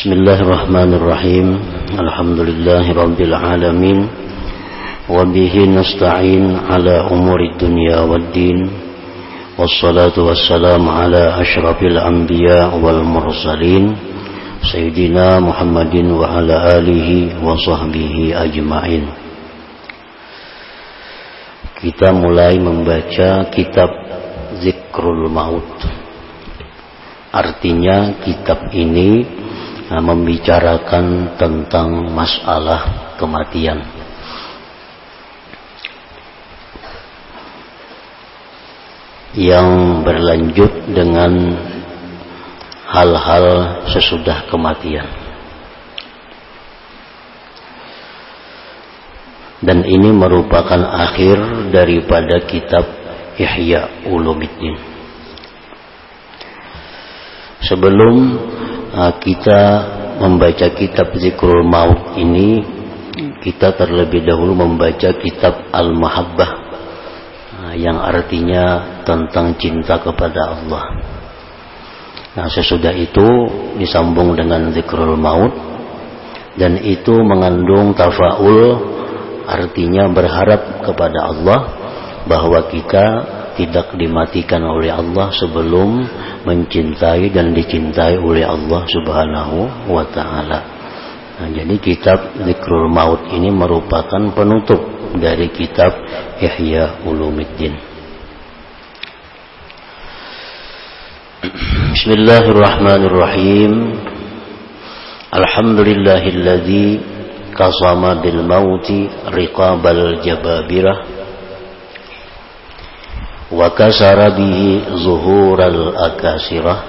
بسم الله الرحمن الرحيم الحمد لله رب العالمين وبه نستعين على أمور الدنيا والدين والصلاة والسلام على أشرف الأنبياء والمرسلين سيدنا محمد وعلى آله وصحبه أجمعين Kita mulai membaca kitab Zikrul Maut. Artinya kitab ini nah, membicarakan tentang masalah kematian. Yang berlanjut dengan hal-hal sesudah kematian. dan ini merupakan akhir daripada kitab Ihya Ulumuddin. Sebelum kita membaca kitab Zikrul Maut ini, kita terlebih dahulu membaca kitab Al-Mahabbah uh, yang artinya tentang cinta kepada Allah. Nah, sesudah itu disambung dengan Zikrul Maut dan itu mengandung tafaul artinya berharap kepada Allah bahwa kita tidak dimatikan oleh Allah sebelum mencintai dan dicintai oleh Allah Subhanahu wa taala. Nah, jadi kitab Zikrul Maut ini merupakan penutup dari kitab Ihya Ulumiddin. Bismillahirrahmanirrahim. Alhamdulillahilladzi kasama bil mauti riqabal jababirah وكسر به ظهور الأكاسرة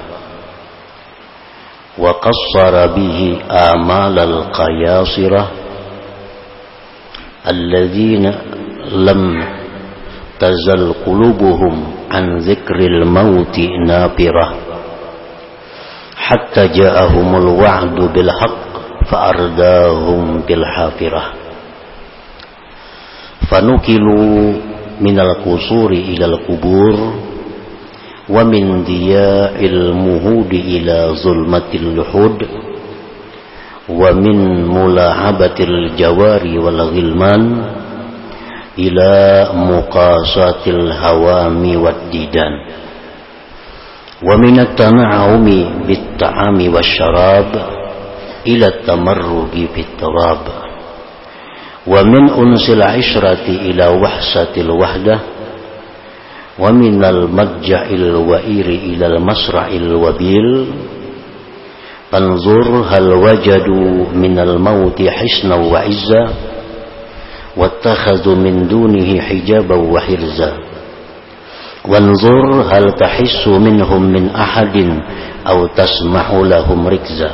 وقصر به آمال القياصرة الذين لم تزل قلوبهم عن ذكر الموت نابرة حتى جاءهم الوعد بالحق فأرداهم بالحافرة فنكلوا من القصور إلى القبور ومن ضياء المهود إلى ظلمة اللحود ومن ملاعبة الجوار والغلمان إلى مقاسات الهوام والديدان ومن التنعم بالطعام والشراب إلى التمرق في التراب ومن أنس العشرة إلى وحسة الوحدة ومن المجع الوئير إلى المسرع الوبيل فانظر هل وجدوا من الموت حسنا وعزا واتخذوا من دونه حجابا وحرزا. وانظر هل تحس منهم من أحد أو تسمع لهم ركزا.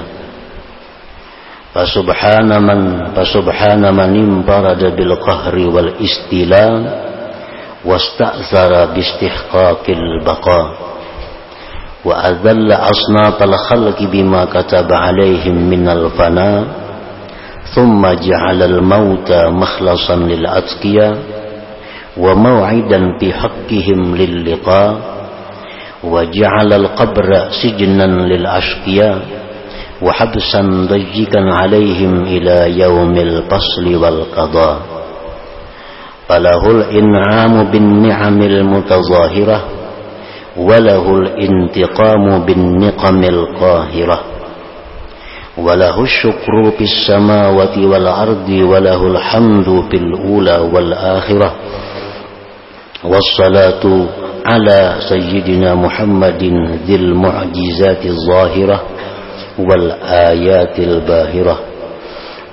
فسبحان من فسبحان من انفرد بالقهر والاستيلاء واستأثر باستحقاق البقاء وأذل أصناف الخلق بما كتب عليهم من الفناء ثم جعل الموت مخلصا للأتقياء وموعدا في حقهم للقاء وجعل القبر سجنا للأشقياء وحبسا ضيقا عليهم إلى يوم الفصل والقضاء. فله الإنعام بالنعم المتظاهرة وله الانتقام بالنقم القاهرة. وله الشكر في السماوات والأرض وله الحمد في الأولى والآخرة. والصلاة على سيدنا محمد ذي المعجزات الظاهرة. wal ayatil bahirah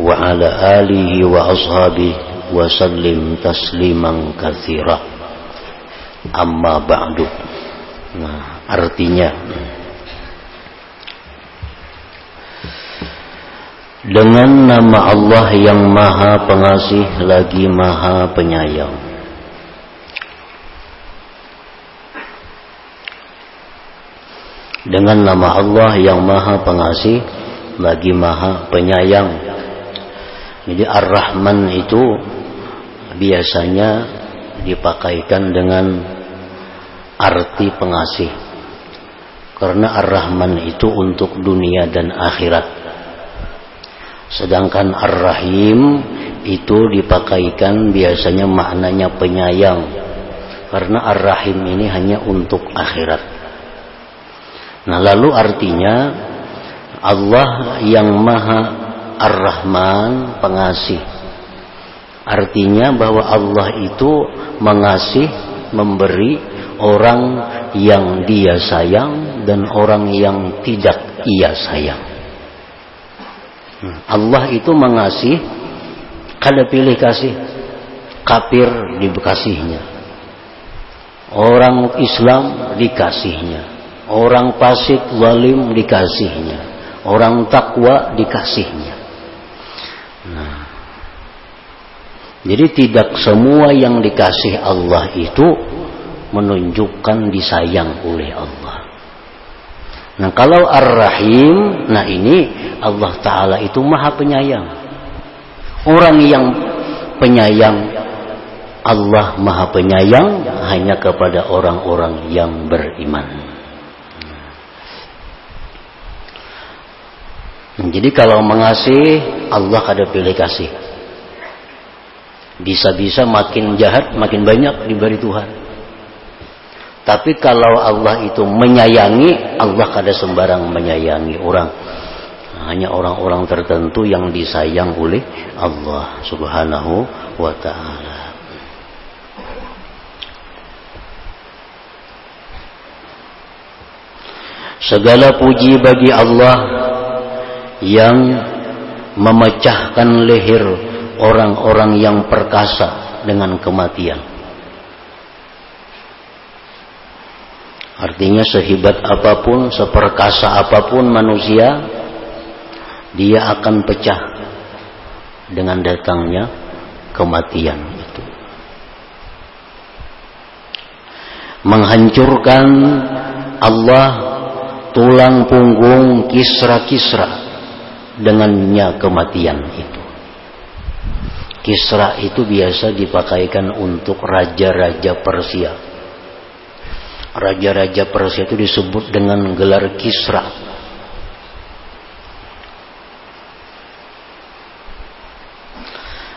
wa ala alihi wa ashabihi wa sallim tasliman katsira amma ba'du. Nah artinya dengan nama Allah yang maha pengasih lagi maha penyayang. Dengan nama Allah yang maha pengasih lagi maha penyayang jadi Ar-Rahman itu biasanya dipakaikan dengan arti pengasih karena Ar-Rahman itu untuk dunia dan akhirat Sedangkan Ar-Rahim itu dipakaikan biasanya maknanya penyayang. Karena Ar-Rahim ini hanya untuk akhirat. Nah, lalu artinya Allah yang Maha Ar-Rahman, pengasih. Artinya bahwa Allah itu mengasih, memberi orang yang dia sayang dan orang yang tidak ia sayang. Allah itu mengasih kada pilih kasih kafir dikasihnya orang Islam dikasihnya orang fasik zalim dikasihnya orang takwa dikasihnya nah jadi tidak semua yang dikasih Allah itu menunjukkan disayang oleh Allah Nah kalau Ar-Rahim, nah ini Allah Ta'ala itu maha penyayang. Orang yang penyayang, Allah maha penyayang hanya kepada orang-orang yang beriman. Jadi kalau mengasih, Allah kada pilih kasih. Bisa-bisa makin jahat, makin banyak diberi Tuhan. Tapi kalau Allah itu menyayangi, Allah kada sembarang menyayangi orang. Hanya orang-orang tertentu yang disayang oleh Allah Subhanahu wa taala. Segala puji bagi Allah yang memecahkan leher orang-orang yang perkasa dengan kematian. Artinya sehebat apa pun, seperkasa apa pun manusia, dia akan pecah dengan datangnya kematian itu. Menghancurkan Allah tulang punggung kisra-kisra dengannya kematian itu. Kisra itu biasa dipakaikan untuk raja-raja Persia raja-raja Persia itu disebut dengan gelar Kisra.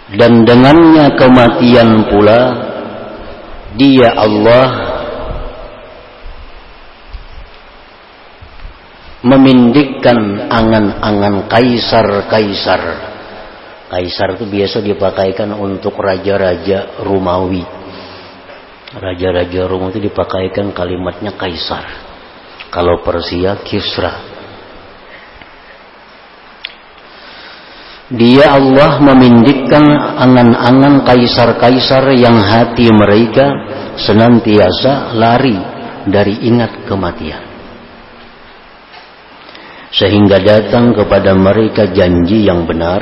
Dan dengannya kematian pula dia Allah memindikkan angan-angan kaisar-kaisar. Kaisar itu biasa dipakaikan untuk raja-raja Romawi Raja-raja Rom itu dipakaikan kalimatnya kaisar. Kalau Persia Kisra. Dia Allah memindikkan angan-angan kaisar-kaisar yang hati mereka senantiasa lari dari ingat kematian. Sehingga datang kepada mereka janji yang benar,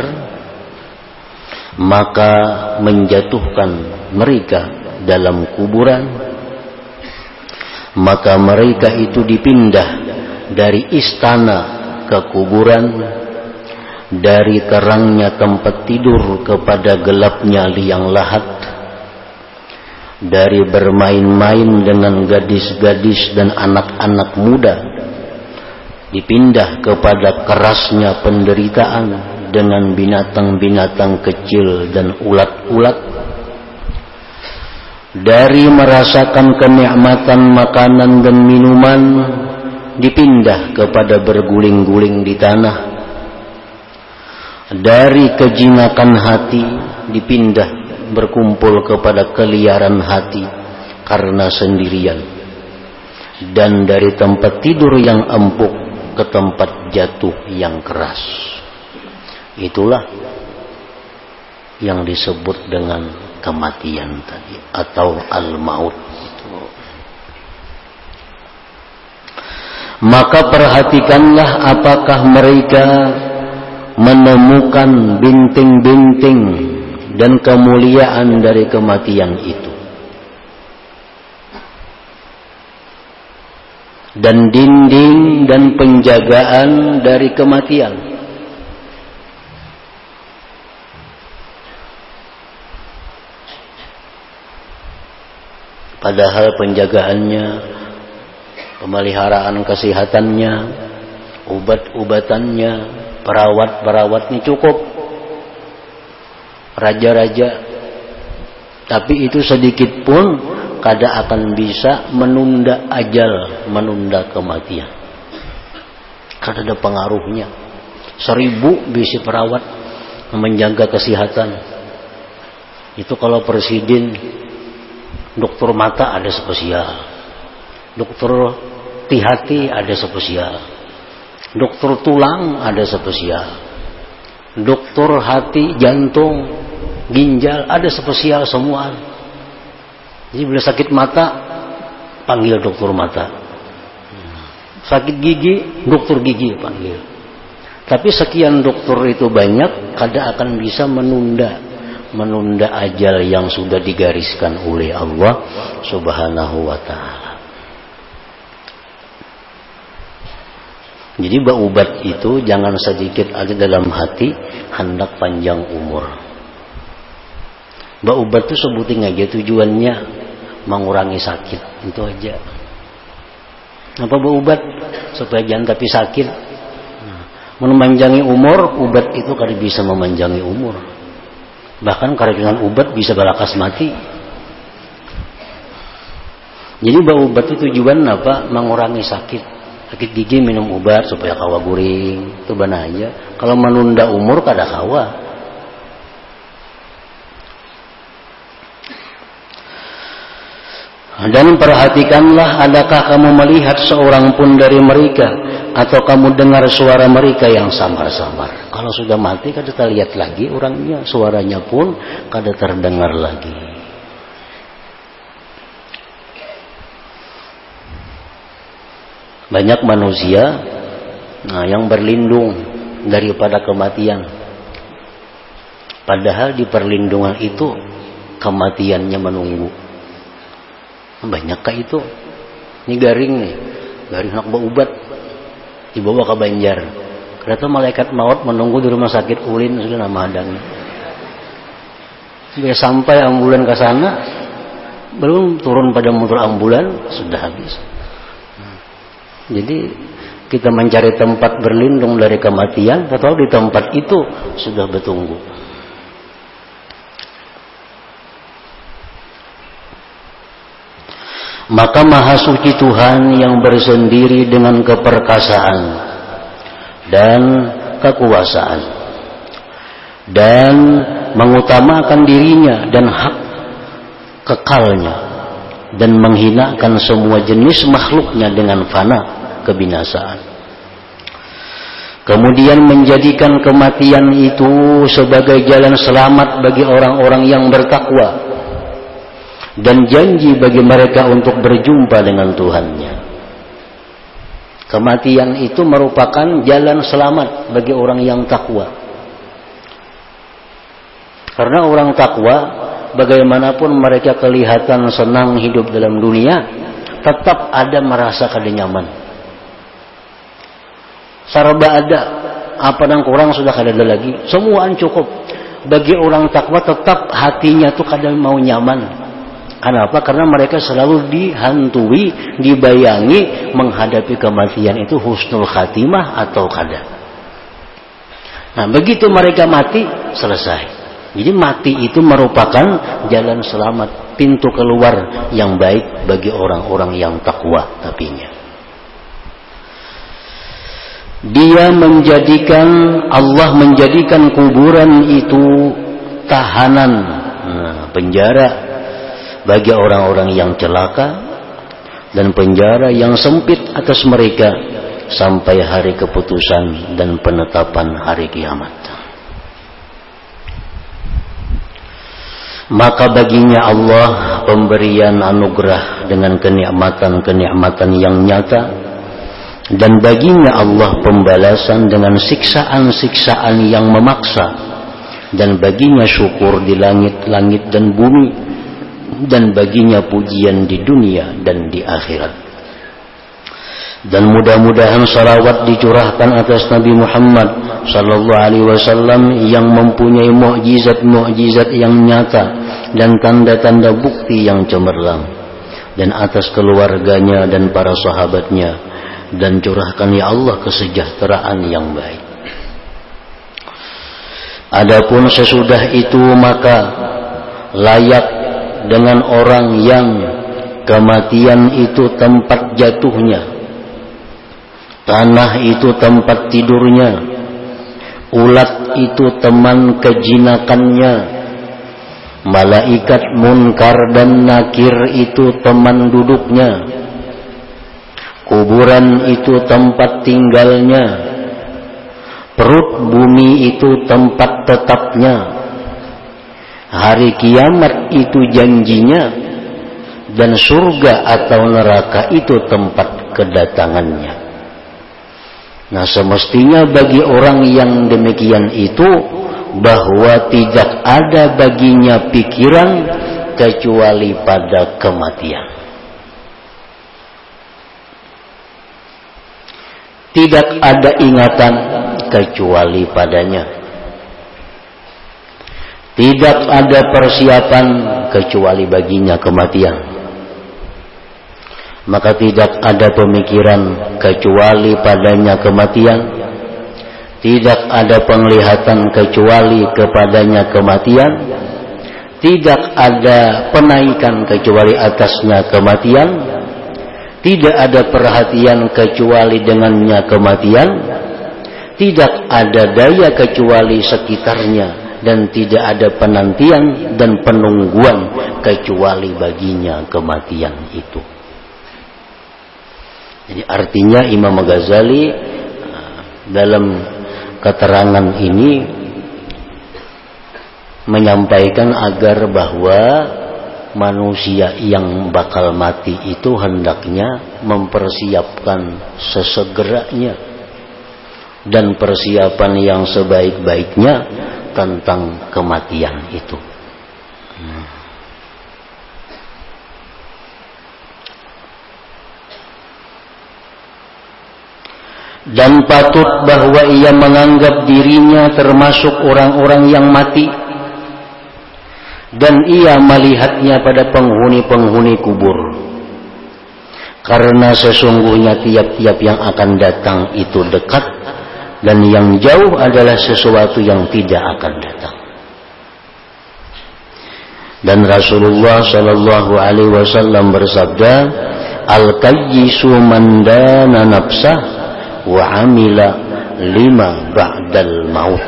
maka menjatuhkan mereka dalam kuburan. Maka mereka itu dipindah dari istana ke kuburan dari terangnya tempat tidur kepada gelapnya liang lahat dari bermain-main dengan gadis-gadis dan anak-anak muda dipindah kepada kerasnya penderitaan dengan binatang-binatang kecil dan ulat-ulat. Dari merasakan kenikmatan makanan dan minuman dipindah kepada berguling-guling di tanah. Dari kejinakan hati dipindah berkumpul kepada keliaran hati karena sendirian. Dan dari tempat tidur yang empuk ke tempat jatuh yang keras itulah yang disebut dengan kematian tadi atau al-maut. Maka perhatikanlah apakah mereka menemukan binting-binting dan kemuliaan dari kematian itu. Dan dinding dan penjagaan dari kematian. Padahal penjagaannya, pemeliharaan kesehatannya, obat-ubatannya, perawat-perawat ini cukup raja-raja tapi itu sedikit pun kada akan bisa menunda ajal menunda kematian. Kada ada pengaruhnya. Seribu bisi perawat menjaga kesehatan. Itu kalau presiden dokter mata ada spesial. Dokter hati ada spesial. Dokter tulang ada spesial. Dokter hati jantung ginjal ada spesial semua. Jadi bila sakit mata panggil dokter mata sakit gigi dokter gigi panggil tapi sekian dokter itu banyak kada akan bisa menunda. Menunda ajal yang sudah digariskan oleh Allah Subhanahu wa taala. Jadi baubat itu jangan sedikit ada dalam hati hendak panjang umur. Baubat itu sebutin aja tujuannya mengurangi sakit. Itu aja. Apa baubat supaya jangan tapi sakit. Nah, memanjangi umur, ubat itu kada bisa memanjangi umur. Bahkan dengan ubat bisa balakas mati. Jadi baubat itu tujuan apa? Mengurangi sakit sakit gigi minum obat supaya kawa guring itu benar aja kalau menunda umur kada kawa dan perhatikanlah adakah kamu melihat seorang pun dari mereka atau kamu dengar suara mereka yang samar-samar kalau sudah mati kada terlihat lagi orangnya suaranya pun kada terdengar lagi Banyak manusia nah, yang berlindung daripada kematian. Padahal di perlindungan itu kematiannya menunggu. Banyakkah itu? Ini garing nih, garing anak ubat dibawa ke Banjar. Ternyata malaikat maut menunggu di rumah sakit Ulin sudah nama hadangnya. Sampai sampai ambulan ke sana, belum turun pada motor ambulan sudah habis. Jadi kita mencari tempat berlindung dari kematian, atau di tempat itu sudah bertunggu. Maka Maha Suci Tuhan yang bersendiri dengan keperkasaan dan kekuasaan dan mengutamakan dirinya dan hak kekalnya dan menghinakan semua jenis makhluknya dengan fana kebinasaan. Kemudian menjadikan kematian itu sebagai jalan selamat bagi orang-orang yang bertakwa dan janji bagi mereka untuk berjumpa dengan Tuhannya. Kematian itu merupakan jalan selamat bagi orang yang takwa. Karena orang takwa, bagaimanapun mereka kelihatan senang hidup dalam dunia, tetap ada merasa kada nyaman sarba ada apa yang kurang sudah kada ada lagi semua cukup bagi orang takwa tetap hatinya tuh kadang mau nyaman Kenapa? Karena mereka selalu dihantui, dibayangi menghadapi kematian itu husnul khatimah atau kada. Nah, begitu mereka mati, selesai. Jadi mati itu merupakan jalan selamat, pintu keluar yang baik bagi orang-orang yang takwa tapinya dia menjadikan Allah menjadikan kuburan itu tahanan nah, penjara bagi orang-orang yang celaka dan penjara yang sempit atas mereka sampai hari keputusan dan penetapan hari kiamat. Maka baginya Allah pemberian anugerah dengan kenikmatan-kenikmatan yang nyata dan baginya Allah pembalasan dengan siksaan-siksaan yang memaksa dan baginya syukur di langit-langit dan bumi dan baginya pujian di dunia dan di akhirat. Dan mudah-mudahan salawat dicurahkan atas Nabi Muhammad sallallahu alaihi wasallam yang mempunyai mukjizat-mukjizat yang nyata dan tanda-tanda bukti yang cemerlang. Dan atas keluarganya dan para sahabatnya. Dan curahkan ya Allah kesejahteraan yang baik. Adapun sesudah itu maka layak dengan orang yang kematian itu tempat jatuhnya. Tanah itu tempat tidurnya. Ulat itu teman kejinakannya. Malaikat munkar dan nakir itu teman duduknya. Kuburan itu tempat tinggalnya Perut bumi itu tempat tetapnya. Hari kiamat itu janjinya. Dan surga atau neraka itu tempat kedatangannya. Nah semestinya bagi orang yang demikian itu bahwa tidak ada baginya pikiran kecuali pada kematian. Tidak ada ingatan kecuali padanya. Tidak ada persiapan kecuali baginya kematian. Maka tidak ada pemikiran kecuali padanya kematian. Tidak ada penglihatan kecuali kepadanya kematian. Tidak ada penaikan kecuali atasnya kematian. Tidak ada perhatian kecuali dengannya kematian tidak ada daya kecuali sekitarnya dan tidak ada penantian dan penungguan kecuali baginya kematian itu. Jadi artinya Imam Ghazali uh, dalam keterangan ini menyampaikan agar bahwa manusia yang bakal mati itu hendaknya mempersiapkan sesegeranya dan persiapan yang sebaik-baiknya tentang kematian itu. Dan patut bahwa ia menganggap dirinya termasuk orang-orang yang mati. Dan ia melihatnya pada penghuni-penghuni kubur. Karena sesungguhnya tiap-tiap yang akan datang itu dekat dan yang jauh adalah sesuatu yang tidak akan datang. Dan Rasulullah Shallallahu Alaihi Wasallam bersabda, al kayyisu mandana nafsah wa amila lima ba'dal maut.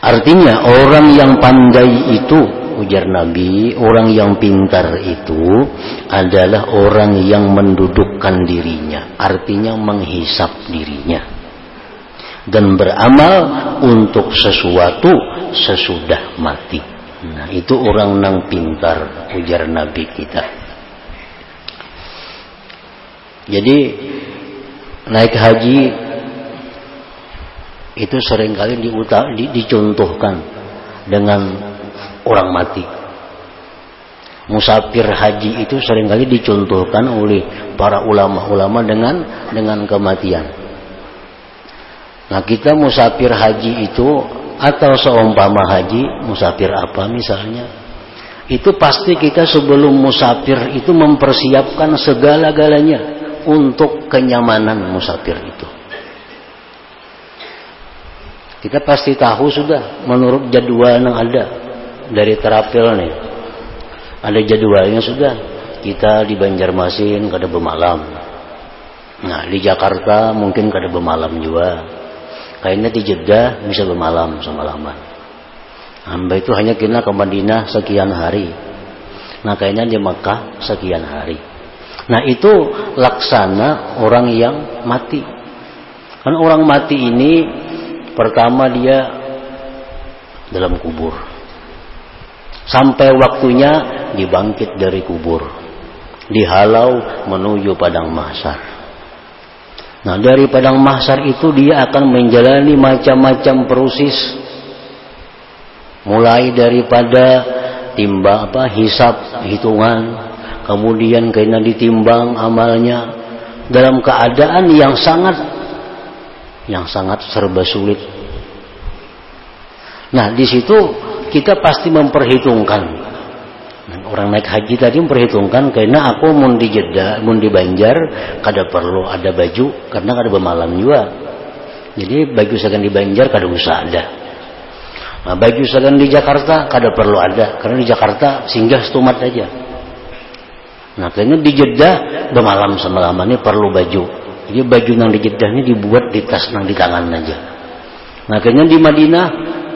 Artinya orang yang pandai itu ujar Nabi, orang yang pintar itu adalah orang yang mendudukkan dirinya, artinya menghisap dirinya dan beramal untuk sesuatu sesudah mati. Nah, itu orang nang pintar ujar Nabi kita. Jadi naik haji itu sering kali diutak, di, dicontohkan dengan orang mati. Musafir haji itu sering kali dicontohkan oleh para ulama-ulama dengan dengan kematian. Nah kita musafir haji itu atau seumpama haji, musafir apa misalnya? Itu pasti kita sebelum musafir itu mempersiapkan segala-galanya untuk kenyamanan musafir itu. Kita pasti tahu sudah menurut jadwal yang ada dari terapil nih. Ada jadwalnya sudah. Kita di Banjarmasin kada bermalam. Nah, di Jakarta mungkin kada bermalam juga Kayaknya di Jeddah bisa bermalam semalaman. Hamba itu hanya kena ke Madinah sekian hari. Nah kayaknya di Mekah sekian hari. Nah itu laksana orang yang mati. Kan orang mati ini pertama dia dalam kubur. Sampai waktunya dibangkit dari kubur. Dihalau menuju padang mahsyar. Nah dari padang mahsyar itu dia akan menjalani macam-macam proses. Mulai daripada timbang apa hisap hitungan kemudian kena ditimbang amalnya. Dalam keadaan yang sangat yang sangat serba sulit. Nah di situ kita pasti memperhitungkan orang naik haji tadi memperhitungkan karena aku mau di Jeddah, mau di Banjar, kada perlu ada baju karena kada bermalam juga. Jadi baju saya di Banjar kada usah ada. Nah, baju segan di Jakarta kada perlu ada karena di Jakarta singgah setumat aja. Nah, kayaknya di Jeddah bermalam semalam ini perlu baju. Jadi baju nang di Jeddah ini dibuat di tas nang di tangan aja. Nah, kayaknya di Madinah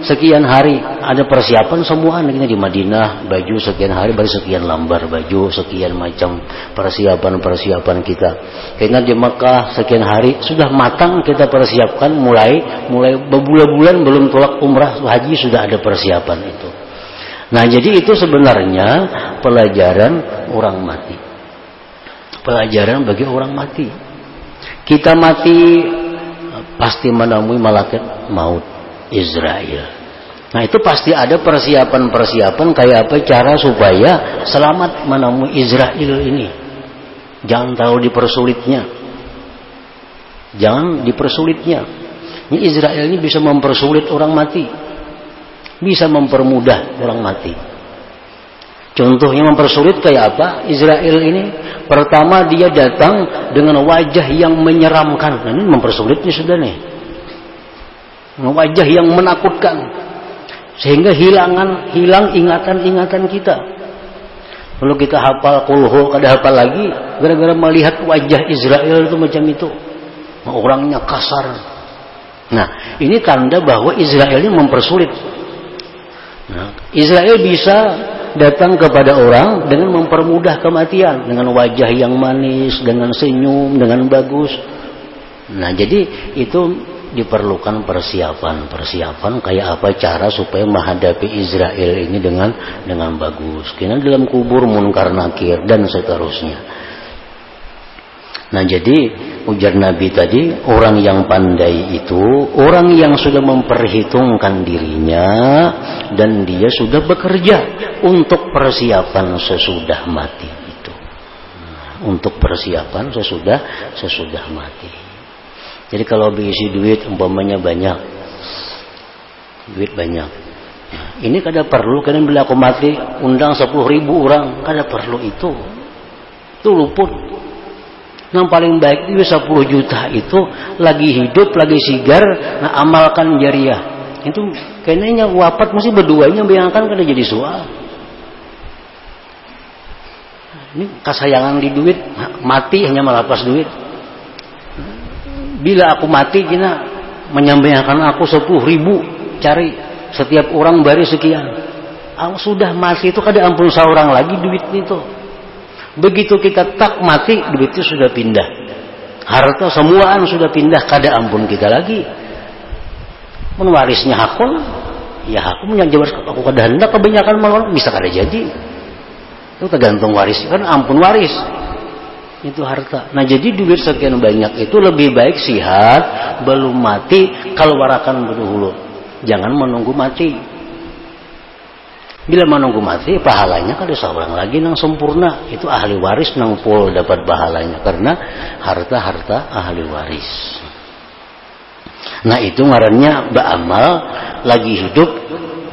sekian hari ada persiapan semua anaknya di Madinah. Baju sekian hari baru sekian lambar baju sekian macam persiapan-persiapan kita. Karena di Mekah sekian hari sudah matang kita persiapkan mulai mulai berbulan-bulan belum tolak umrah haji sudah ada persiapan itu. Nah jadi itu sebenarnya pelajaran orang mati. Pelajaran bagi orang mati. Kita mati pasti menemui malaikat maut Israel. Nah itu pasti ada persiapan-persiapan kayak apa cara supaya selamat menemui Israel ini. Jangan terlalu dipersulitnya. Jangan dipersulitnya. Ini Israel ini bisa mempersulit orang mati. Bisa mempermudah orang mati. Contohnya mempersulit kayak apa? Israel ini pertama dia datang dengan wajah yang menyeramkan. Nah, ini mempersulitnya sudah nih wajah yang menakutkan. Sehingga hilangan hilang ingatan-ingatan kita. Kalau kita hafal kulhu kada hafal lagi gara-gara melihat wajah Israel itu macam itu. Orangnya kasar. Nah ini tanda bahwa Israel ini mempersulit. Nah, Israel bisa datang kepada orang dengan mempermudah kematian. Dengan wajah yang manis dengan senyum dengan bagus. Nah jadi itu diperlukan persiapan-persiapan kayak apa cara supaya menghadapi Israel ini dengan dengan bagus. Karena dalam kubur munkar nakir dan seterusnya. Nah jadi ujar Nabi tadi orang yang pandai itu orang yang sudah memperhitungkan dirinya dan dia sudah bekerja untuk persiapan sesudah mati itu. untuk persiapan sesudah sesudah mati. Jadi kalau berisi duit umpamanya banyak, duit banyak. Nah, ini kada perlu kalian bila aku mati undang 10 ribu orang, kada perlu itu. Itu luput. Yang paling baik itu 10 juta itu lagi hidup, lagi sigar, nah amalkan jariah. Itu kayaknya wafat mesti berduanya bayangkan kada jadi soal. Ini kasayangan di duit, mati hanya melapas duit bila aku mati kina menyampaikan aku sepuluh ribu cari setiap orang bari sekian. Aku sudah mati itu kada ampun seorang lagi duit itu. Begitu kita tak mati duit itu sudah pindah. Harta semuaan sudah pindah kada ampun kita lagi. Menwarisnya hakul ya aku menyanjawar aku kada hendak kebanyakan malam bisa kada jadi. Itu tergantung waris. Kan ampun waris itu harta. Nah jadi duit sekian banyak itu lebih baik sihat belum mati kalau warakan berdahulu. Jangan menunggu mati. Bila menunggu mati pahalanya kan ada seorang lagi yang sempurna itu ahli waris nang pol dapat pahalanya karena harta-harta ahli waris. Nah itu ngarannya ba'amal lagi hidup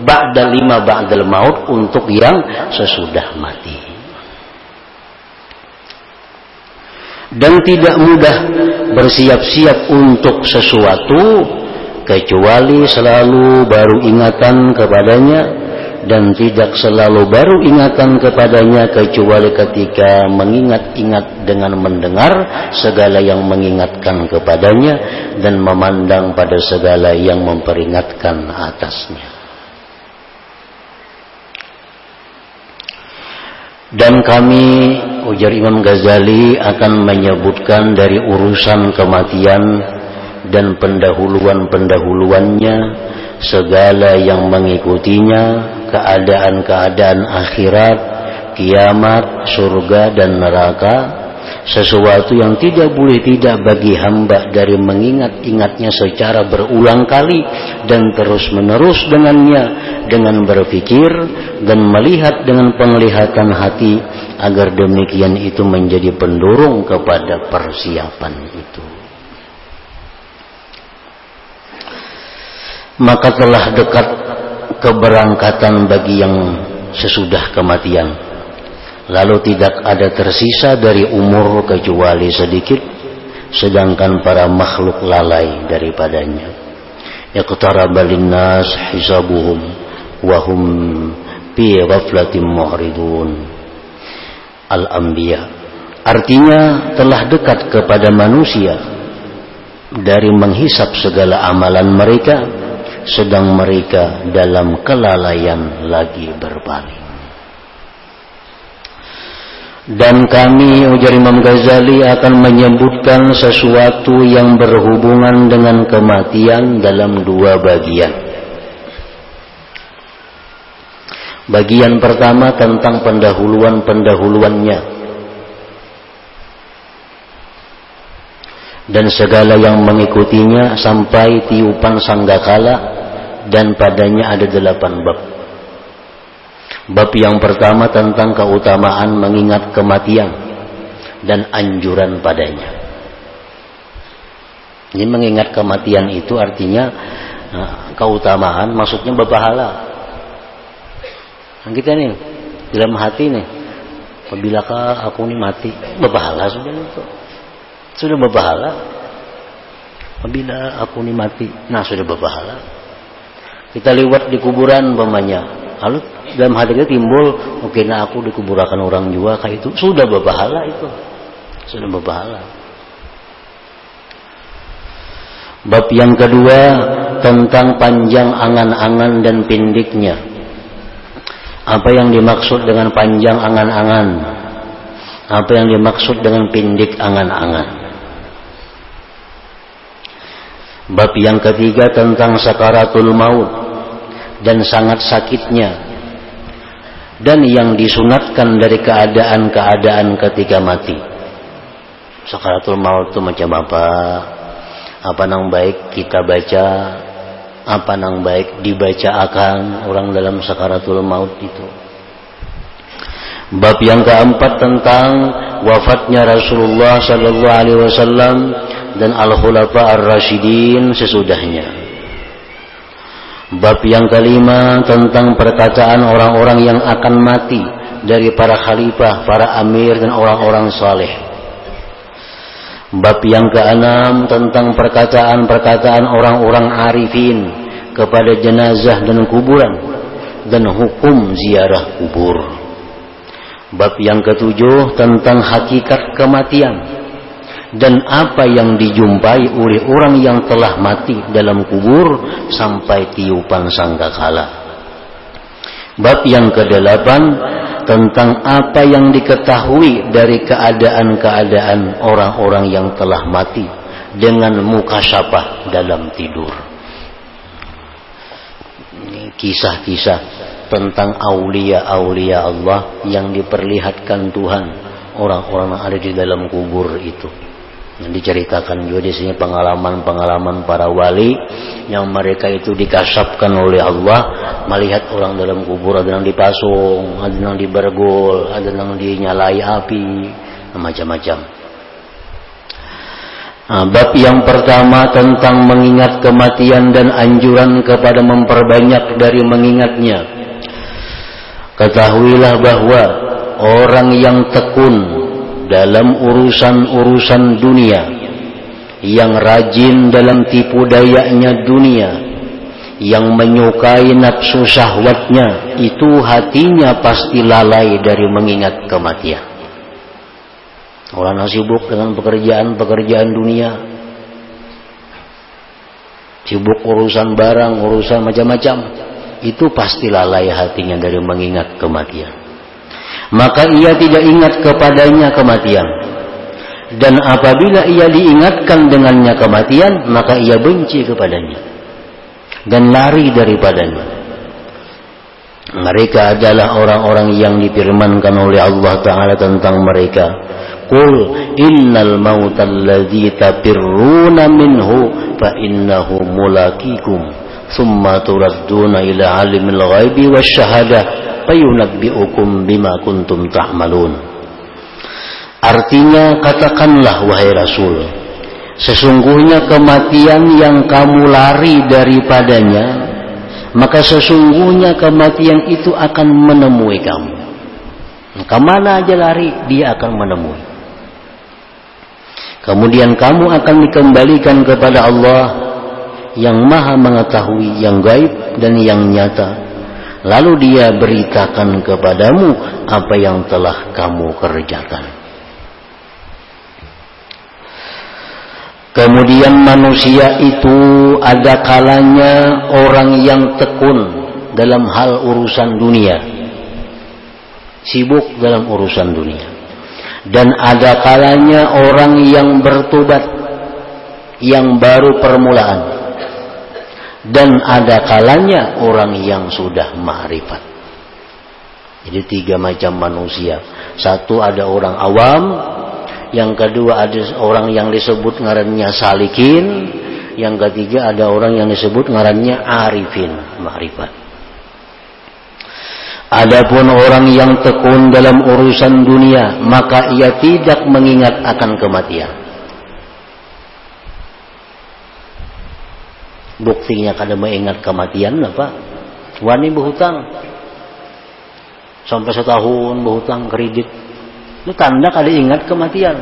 ba'da lima ba'dal maut untuk yang sesudah mati. Dan tidak mudah bersiap-siap untuk sesuatu kecuali selalu baru ingatan kepadanya dan tidak selalu baru ingatan kepadanya kecuali ketika mengingat-ingat dengan mendengar segala yang mengingatkan kepadanya dan memandang pada segala yang memperingatkan atasnya. Dan kami, ujar Imam Ghazali, akan menyebutkan dari urusan kematian dan pendahuluan-pendahuluannya, segala yang mengikutinya, keadaan-keadaan akhirat, kiamat, surga dan neraka, sesuatu yang tidak boleh tidak bagi hamba dari mengingat-ingatnya secara berulang kali dan terus-menerus dengannya dengan berpikir dan melihat dengan penglihatan hati agar demikian itu menjadi pendorong kepada persiapan itu. Maka telah dekat keberangkatan bagi yang sesudah kematian lalu tidak ada tersisa dari umur kecuali sedikit sedangkan para makhluk lalai daripadanya. Iqtaraba linnas hisabuhum wa hum fi ghaflatin al-anbiya. Artinya telah dekat kepada manusia dari menghisap segala amalan mereka sedang mereka dalam kelalaian lagi berpaling dan kami ujar Imam Ghazali akan menyebutkan sesuatu yang berhubungan dengan kematian dalam dua bagian. Bagian pertama tentang pendahuluan-pendahuluannya. Dan segala yang mengikutinya sampai tiupan sanggakala dan padanya ada delapan bab. Bab yang pertama tentang keutamaan mengingat kematian dan anjuran padanya. Ini mengingat kematian itu artinya nah, keutamaan, maksudnya berpahala. Nah, kita nih dalam hati nih, apabila aku ini mati, berpahala sudah itu, sudah berpahala. Apabila aku ini mati, nah sudah berpahala. Kita lewat di kuburan umpamanya, Lalu dalam hati kita timbul, mungkin nah aku dikuburakan orang juga kayak itu. Sudah berpahala itu. Sudah berpahala. Bab yang kedua tentang panjang angan-angan dan pendeknya. Apa yang dimaksud dengan panjang angan-angan? Apa yang dimaksud dengan pendek angan-angan? Bab yang ketiga tentang sakaratul maut dan sangat sakitnya dan yang disunatkan dari keadaan-keadaan ketika mati. Sakaratul maut itu macam apa? Apa nang baik kita baca? Apa nang baik dibaca akan orang dalam sakaratul maut itu? Bab yang keempat tentang wafatnya Rasulullah sallallahu alaihi wasallam dan al-khulafa ar-rasyidin sesudahnya Bab yang kelima tentang perkataan orang-orang yang akan mati dari para khalifah, para amir dan orang-orang saleh. Bab yang keenam tentang perkataan-perkataan orang-orang arifin kepada jenazah dan kuburan dan hukum ziarah kubur. Bab yang ketujuh tentang hakikat kematian dan apa yang dijumpai oleh orang yang telah mati dalam kubur sampai tiupan sangkakala. Bab yang kedelapan tentang apa yang diketahui dari keadaan-keadaan orang-orang yang telah mati dengan muka syapah dalam tidur. Kisah-kisah tentang aulia-aulia Allah yang diperlihatkan Tuhan orang-orang yang ada di dalam kubur itu yang diceritakan juga di sini pengalaman-pengalaman para wali yang mereka itu dikasapkan oleh Allah melihat orang dalam kubur ada yang dipasung, ada yang dibergol, ada yang dinyalai api, macam-macam. Nah, bab yang pertama tentang mengingat kematian dan anjuran kepada memperbanyak dari mengingatnya. Ketahuilah bahwa orang yang tekun dalam urusan-urusan dunia yang rajin dalam tipu dayanya dunia yang menyukai nafsu syahwatnya itu hatinya pasti lalai dari mengingat kematian. Orang sibuk dengan pekerjaan-pekerjaan dunia sibuk urusan barang, urusan macam-macam itu pasti lalai hatinya dari mengingat kematian maka ia tidak ingat kepadanya kematian. Dan apabila ia diingatkan dengannya kematian, maka ia benci kepadanya. Dan lari daripadanya. Mereka adalah orang-orang yang difirmankan oleh Allah Ta'ala tentang mereka. Qul innal mautal ladzi tafirruna minhu fa innahu mulaqikum. Thumma turadduna ila alimil ghaibi wasyahadah fayunabbi'ukum bima kuntum ta'malun. Artinya katakanlah wahai Rasul, sesungguhnya kematian yang kamu lari daripadanya, maka sesungguhnya kematian itu akan menemui kamu. Ke mana aja lari, dia akan menemui. Kemudian kamu akan dikembalikan kepada Allah yang maha mengetahui yang gaib dan yang nyata. Lalu dia beritakan kepadamu apa yang telah kamu kerjakan. Kemudian manusia itu ada kalanya orang yang tekun dalam hal urusan dunia. Sibuk dalam urusan dunia. Dan ada kalanya orang yang bertobat yang baru permulaan dan ada kalanya orang yang sudah ma'rifat jadi tiga macam manusia. Satu ada orang awam yang kedua ada orang yang disebut ngarannya salikin yang ketiga ada orang yang disebut ngarannya arifin ma'rifat Adapun orang yang tekun dalam urusan dunia, maka ia tidak mengingat akan kematian. Buktinya kada mengingat kematian apa wani berhutang. Sampai setahun berhutang kredit. Itu tanda kada ingat kematian.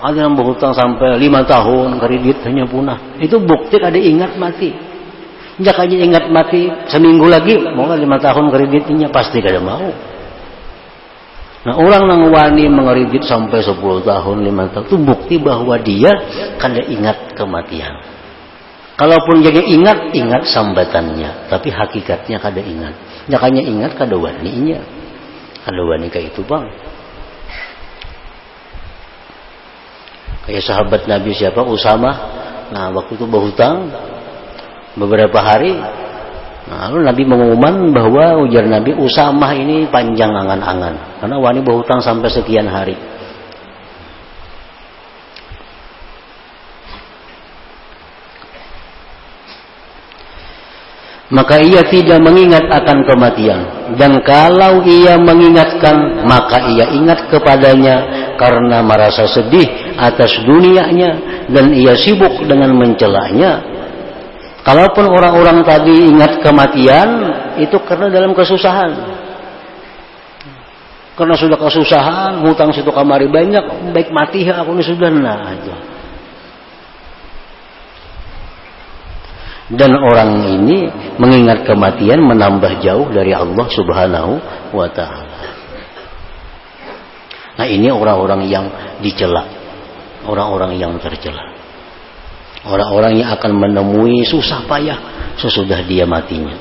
Ada yang berhutang sampai lima tahun kredit hanya punah. Itu bukti kada ingat mati. Jika aja ingat mati seminggu lagi mau lima tahun kreditnya pasti kada mau. Nah orang yang wani mengeridit sampai 10 tahun, 5 tahun itu bukti bahwa dia kada ingat kematian. Kalaupun jadi ingat, ingat sambatannya. Tapi hakikatnya kada ingat. Jakanya ingat kada waninya. Kada wani kayak itu bang. Kayak sahabat Nabi siapa? Usama. Nah waktu itu berhutang. Beberapa hari. Nah, lalu Nabi mengumuman bahwa ujar Nabi Usama ini panjang angan-angan. Karena wani berhutang sampai sekian hari. Maka ia tidak mengingat akan kematian. Dan kalau ia mengingatkan maka ia ingat kepadanya karena merasa sedih atas dunianya dan ia sibuk dengan mencelanya. Kalaupun orang-orang tadi ingat kematian itu karena dalam kesusahan. Karena sudah kesusahan hutang situ kamari banyak baik mati ya aku ini sudah nah aja dan orang ini mengingat kematian menambah jauh dari Allah Subhanahu wa taala. Nah, ini orang-orang yang dicela, orang-orang yang tercela. Orang-orang yang akan menemui susah payah sesudah dia matinya.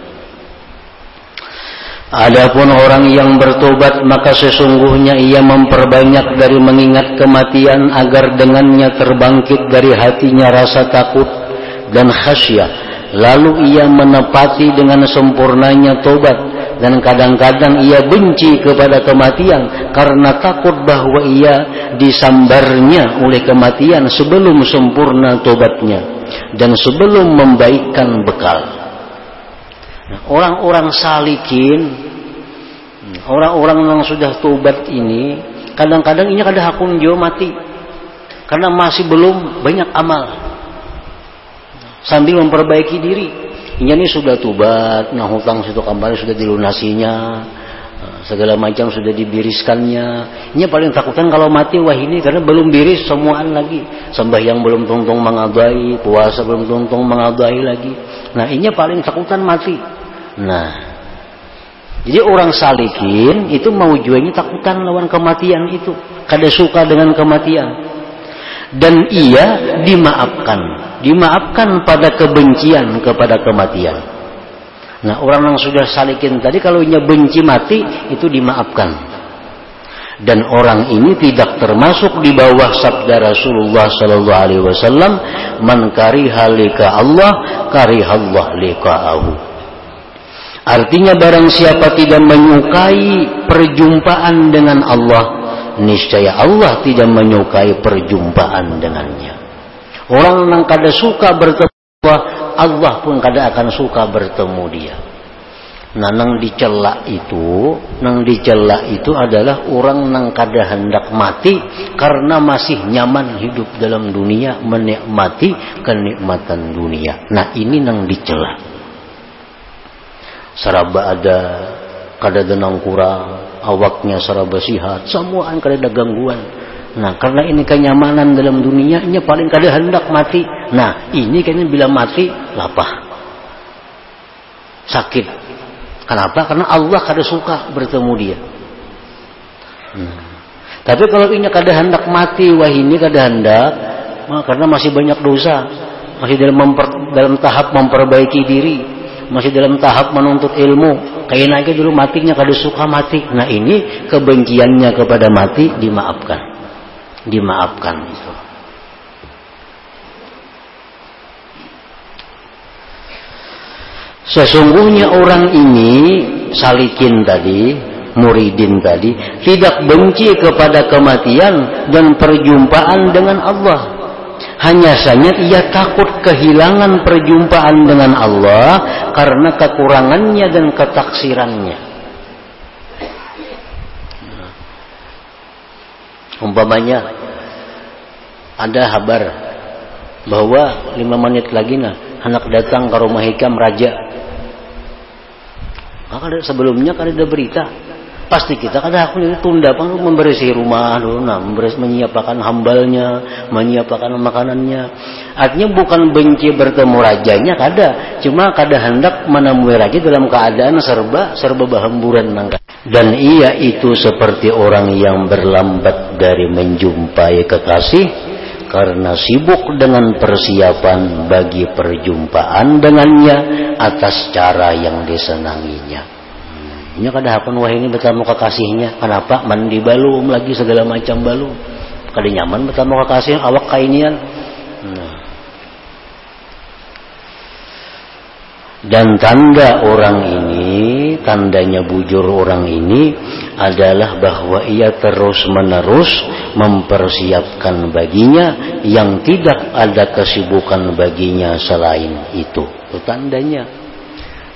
Adapun orang yang bertobat maka sesungguhnya ia memperbanyak dari mengingat kematian agar dengannya terbangkit dari hatinya rasa takut dan khasyah lalu ia menepati dengan sempurnanya tobat. Dan kadang-kadang ia benci kepada kematian karena takut bahwa ia disambarnya oleh kematian sebelum sempurna tobatnya dan sebelum membaikkan bekal. Nah, orang-orang salikin orang-orang yang sudah tobat ini kadang-kadang ini kada hakun jauh mati. Karena masih belum banyak amal sambil memperbaiki diri. Ini, ini sudah tubat, nah hutang situ kembali sudah dilunasinya, eh, segala macam sudah dibiriskannya. Ini paling takutan kalau mati wah ini karena belum biris semuaan lagi. Sembahyang belum tuntung mengadai, puasa belum tuntung mengadai lagi. Nah ini paling takutan mati. Nah, jadi orang salikin itu mau jualnya takutan lawan kematian itu. Kada suka dengan kematian. Dan ia dimaafkan dimaafkan pada kebencian kepada kematian. Nah, orang yang sudah salikin tadi kalau ia benci mati itu dimaafkan. Dan orang ini tidak termasuk di bawah sabda Rasulullah sallallahu alaihi wasallam, "Man kariha lika Allah, karihallah lika'ahu." Artinya barang siapa tidak menyukai perjumpaan dengan Allah, niscaya Allah tidak menyukai perjumpaan dengannya. Orang yang kada suka bertemu Allah pun kada akan suka bertemu dia. Nah, nang dicela itu, nang dicela itu adalah orang nang kada hendak mati karena masih nyaman hidup dalam dunia, menikmati kenikmatan dunia. Nah, ini nang dicela. Saraba ada kada denang kurang, awaknya saraba sihat, semuaan kada ada gangguan Nah, karena ini kenyamanan dalam dunia, ini paling kada hendak mati Nah, ini kayaknya bila mati lapah. Sakit. Kenapa? Karena Allah kada suka bertemu dia. Hmm. Tapi kalau ini kada hendak mati, wah ini kada hendak, karena masih banyak dosa, masih dalam memper, dalam tahap memperbaiki diri, masih dalam tahap menuntut ilmu. Kayak naiknya dulu matinya kada suka mati. Nah ini kebenciannya kepada mati dimaafkan, dimaafkan itu. Sesungguhnya orang ini salikin tadi, muridin tadi, tidak benci kepada kematian dan perjumpaan dengan Allah. Hanya saja ia takut kehilangan perjumpaan dengan Allah karena kekurangannya dan ketaksirannya. Umpamanya ada kabar bahwa lima menit lagi nah anak datang ke rumah hikam raja maka sebelumnya kan ada berita. Pasti kita kan aku ini tunda membersih rumah dulu, nah memberes menyiapkan hambalnya, menyiapkan makanannya. Artinya bukan benci bertemu rajanya kada, cuma kada hendak menemui raja dalam keadaan serba serba bahamburan nangka. Dan ia itu seperti orang yang berlambat dari menjumpai kekasih karena sibuk dengan persiapan bagi perjumpaan dengannya atas cara yang disenanginya. Ini kada hakun wah ini bertemu kekasihnya. Kenapa? Mandi balum lagi segala macam balum. Kada nyaman bertemu kekasih awak kainian. Nah. Dan tanda orang ini, tandanya bujur orang ini adalah bahwa ia terus-menerus mempersiapkan baginya yang tidak ada kesibukan baginya selain itu. Itu tandanya.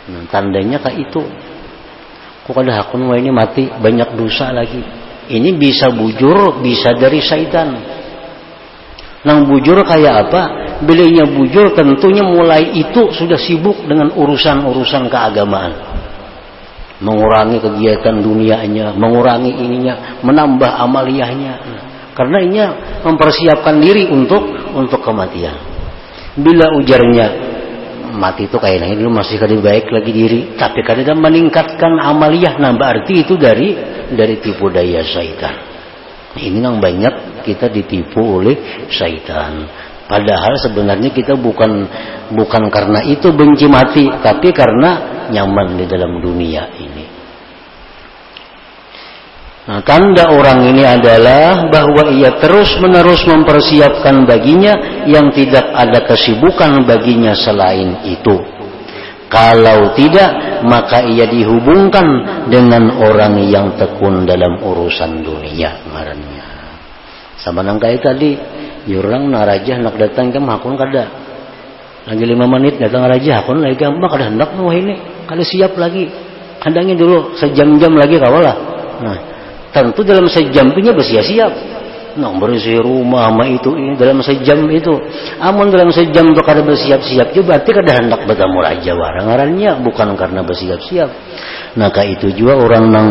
Nah, tandanya kayak itu. Kok ada hakun ini mati banyak dosa lagi. Ini bisa bujur, bisa dari syaitan. Nang bujur kayak apa? Bilanya bujur tentunya mulai itu sudah sibuk dengan urusan-urusan keagamaan mengurangi kegiatan dunianya, mengurangi ininya, menambah amaliyahnya. Karena ini mempersiapkan diri untuk untuk kematian. Bila ujarnya mati itu kayaknya dulu masih kadang baik lagi diri, tapi kadang meningkatkan amaliyah, nah berarti itu dari dari tipu daya syaitan. Ini yang banyak kita ditipu oleh syaitan. Padahal sebenarnya kita bukan bukan karena itu benci mati, tapi karena nyaman di dalam dunia ini. Nah, tanda orang ini adalah bahwa ia terus-menerus mempersiapkan baginya yang tidak ada kesibukan baginya selain itu. Kalau tidak, maka ia dihubungkan dengan orang yang tekun dalam urusan dunia. Ngarannya. Sama nangkai tadi, Jurang naraja nak datang ke hakun kada. Lagi lima menit datang raja hakun lagi mak kada hendak wah ini kada siap lagi. Kandangnya dulu sejam-jam lagi kawalah. Nah, tentu dalam sejam itu bersiap-siap. Nah, bersih rumah sama itu ini dalam sejam itu. Amun dalam sejam itu bersiap-siap juga berarti kada hendak bertemu raja warang bukan karena bersiap-siap. Nah, itu juga orang nang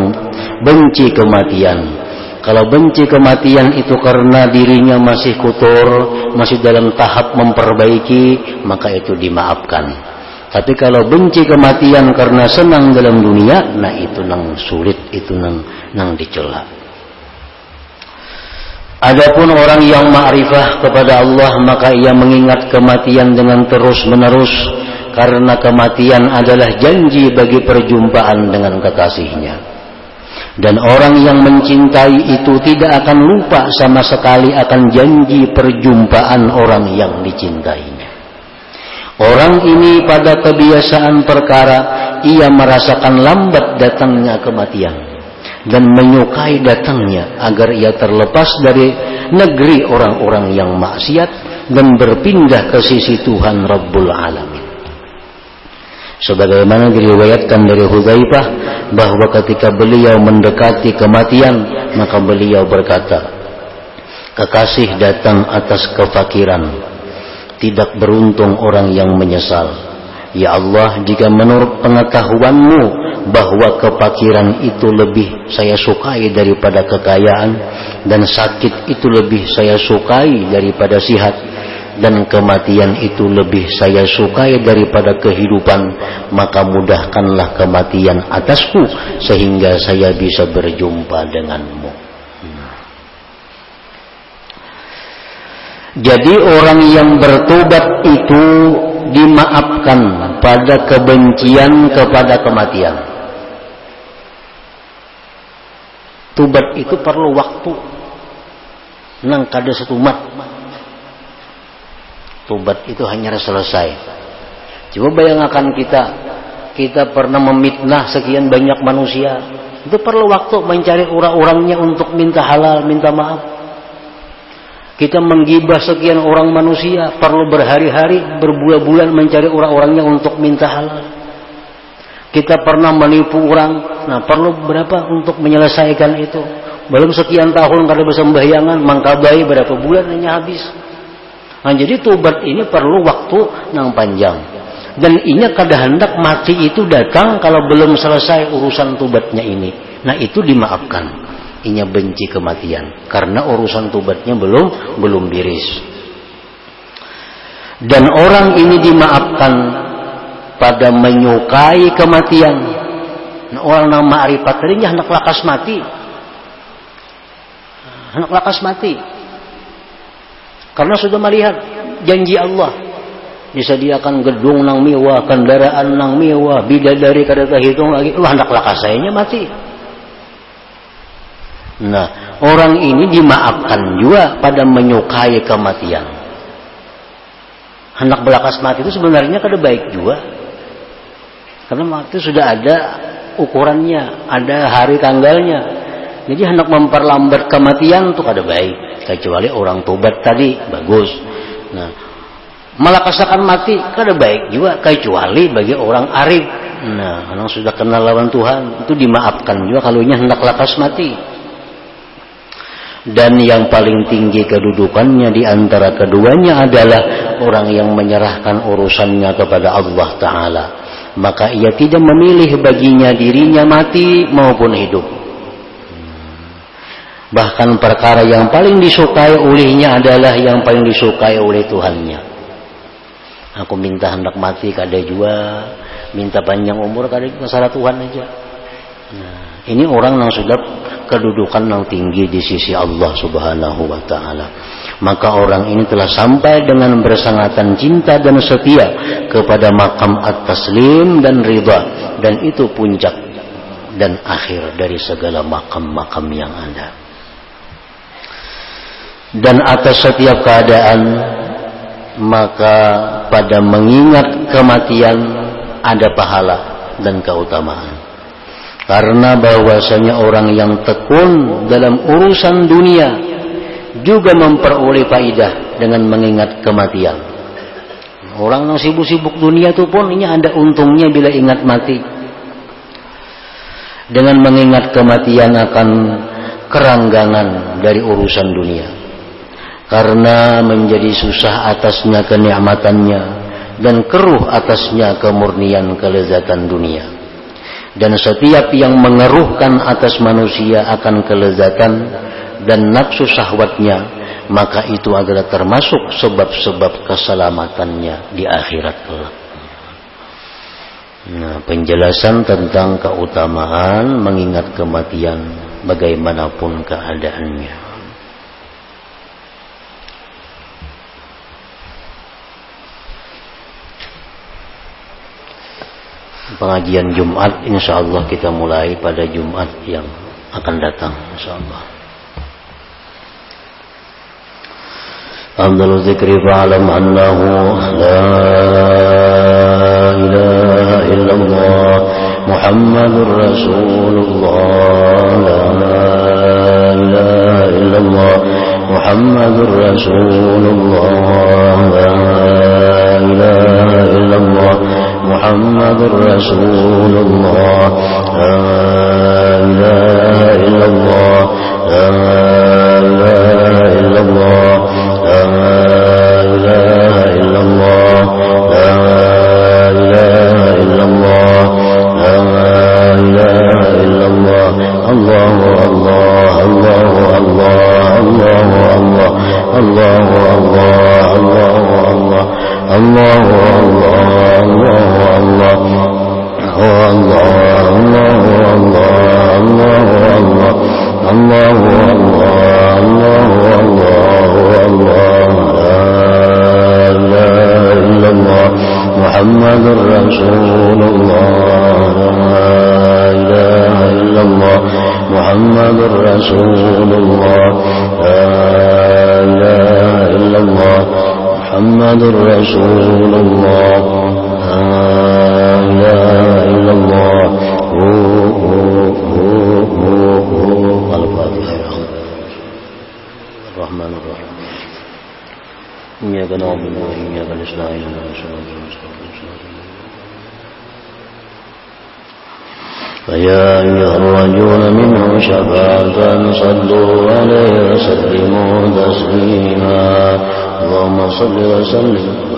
benci kematian kalau benci kematian itu karena dirinya masih kotor, masih dalam tahap memperbaiki, maka itu dimaafkan. Tapi kalau benci kematian karena senang dalam dunia, nah itu nang sulit, itu nang nang dicela. Adapun orang yang ma'rifah kepada Allah maka ia mengingat kematian dengan terus-menerus karena kematian adalah janji bagi perjumpaan dengan kekasihnya. Dan orang yang mencintai itu tidak akan lupa sama sekali akan janji perjumpaan orang yang dicintainya. Orang ini pada kebiasaan perkara ia merasakan lambat datangnya kematian dan menyukai datangnya agar ia terlepas dari negeri orang-orang yang maksiat dan berpindah ke sisi Tuhan Rabbul Alamin. Sebagaimana diriwayatkan dari Hudzaifah bahwa ketika beliau mendekati kematian maka beliau berkata kekasih datang atas kefakiran tidak beruntung orang yang menyesal. Ya Allah jika menurut pengetahuanmu bahwa kefakiran itu lebih saya sukai daripada kekayaan dan sakit itu lebih saya sukai daripada sihat dan kematian itu lebih saya sukai daripada kehidupan maka mudahkanlah kematian atasku sehingga saya bisa berjumpa denganmu jadi orang yang bertobat itu dimaafkan pada kebencian kepada kematian. Tobat itu perlu waktu. Nang kada satu mat tobat itu hanya selesai. Coba bayangkan kita. Kita pernah memitnah sekian banyak manusia. Itu perlu waktu mencari orang-orangnya untuk minta halal minta maaf kita menggibah sekian orang manusia perlu berhari-hari berbulan-bulan mencari orang-orangnya untuk minta halal kita pernah menipu orang nah perlu berapa untuk menyelesaikan itu? Belum sekian tahun kada bisa membahyangan mangkabai berapa bulan hanya habis. Nah, jadi tobat ini perlu waktu yang panjang. Dan ini kada hendak mati itu datang kalau belum selesai urusan tobatnya ini. Nah itu dimaafkan inya benci kematian. Karena urusan tobatnya belum belum biris. Dan orang ini dimaafkan pada menyukai kematian. Nah, orang yang ma'rifat tadinya hendak lakas mati. Anak lakas mati. Karena sudah melihat janji Allah. Disediakan gedung nang mewah kendaraan nang mewah bidadari kada terhitung lagi. Wah anak lakas sayanya mati nah orang ini dimaafkan juga pada menyukai kematian hendak belakas mati itu sebenarnya kada baik juga karena mati sudah ada ukurannya ada hari tanggalnya jadi hendak memperlambat kematian itu kada baik. Kecuali orang tobat tadi bagus. Nah, malakasakan mati kada baik juga kecuali bagi orang arif. Nah, orang sudah kenal lawan Tuhan itu dimaafkan juga kalau hendak lakas mati. Dan yang paling tinggi kedudukannya di antara keduanya adalah orang yang menyerahkan urusannya kepada Allah Ta'ala. Maka ia tidak memilih baginya dirinya mati maupun hidup Bahkan perkara yang paling disukai olehnya adalah yang paling disukai oleh Tuhannya. Aku minta hendak mati kada juga, minta panjang umur kada juga salah Tuhan aja. Nah, ini orang yang sudah kedudukan yang tinggi di sisi Allah Subhanahu wa taala. Maka orang ini telah sampai dengan bersangatan cinta dan setia kepada makam at-taslim dan ridha dan itu puncak dan akhir dari segala makam-makam yang ada dan atas setiap keadaan maka pada mengingat kematian ada pahala dan keutamaan karena bahwasanya orang yang tekun dalam urusan dunia juga memperoleh faidah dengan mengingat kematian. Orang yang sibuk-sibuk dunia itu pun ini ada untungnya bila ingat mati. Dengan mengingat kematian akan keranggangan dari urusan dunia. Karena menjadi susah atasnya kenikmatannya dan keruh atasnya kemurnian kelezatan dunia dan setiap yang mengeruhkan atas manusia akan kelezatan dan nafsu syahwatnya maka itu adalah termasuk sebab-sebab keselamatannya di akhirat kelak Nah, penjelasan tentang keutamaan mengingat kematian bagaimanapun keadaannya. pengajian Jumat insya Allah kita mulai pada Jumat yang akan datang insya Allah Abdul zikri fa'alam annahu la ilaha illallah Muhammadur Rasulullah. La ilaha illallah محمد رسول الله لا la ilaha الله محمد رسول الله. لا إله إلا الله. لا إله إلا الله. محمد رسول الله. لا إله إلا الله. محمد رسول الله. لا إله إلا الله. الرحمن الرحيم. إياك نعبد وإياك نستعين. فيا أيها الرجل منه شفاعة صلوا عليه وسلموا تسليما. اللهم صل وسلم.